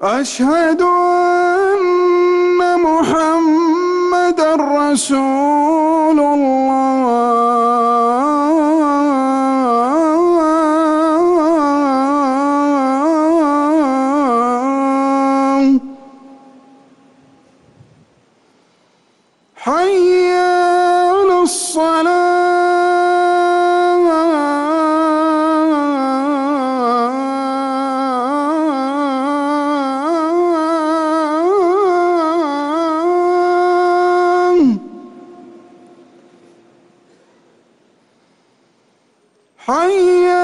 أشهد أن محمد رسول حي